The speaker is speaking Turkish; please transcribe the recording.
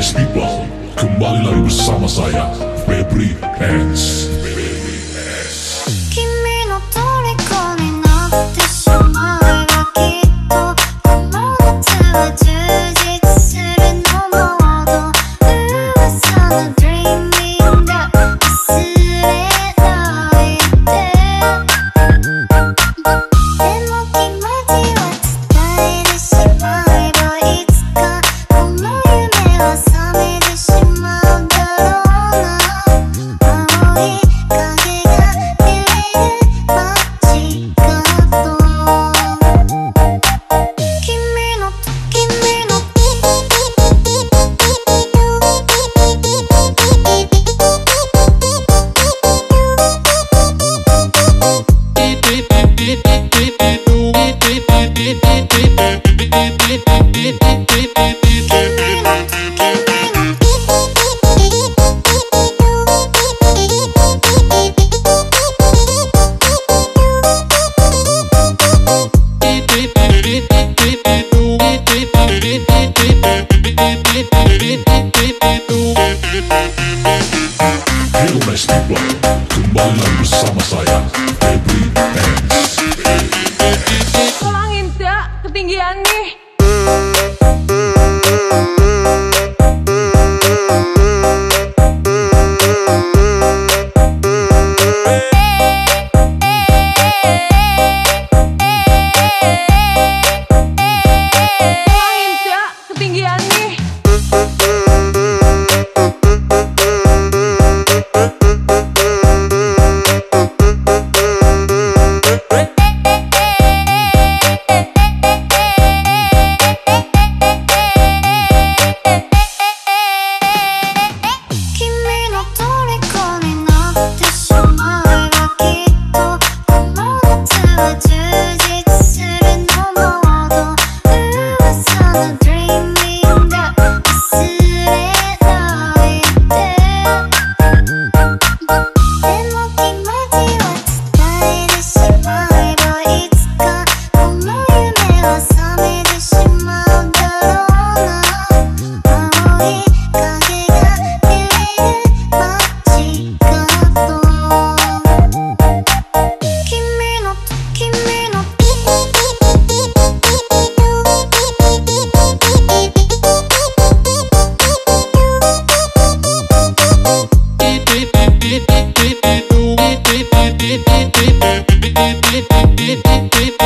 nice people Kembali lagi bersama saya Febri Hands. Kembali lagi sama saya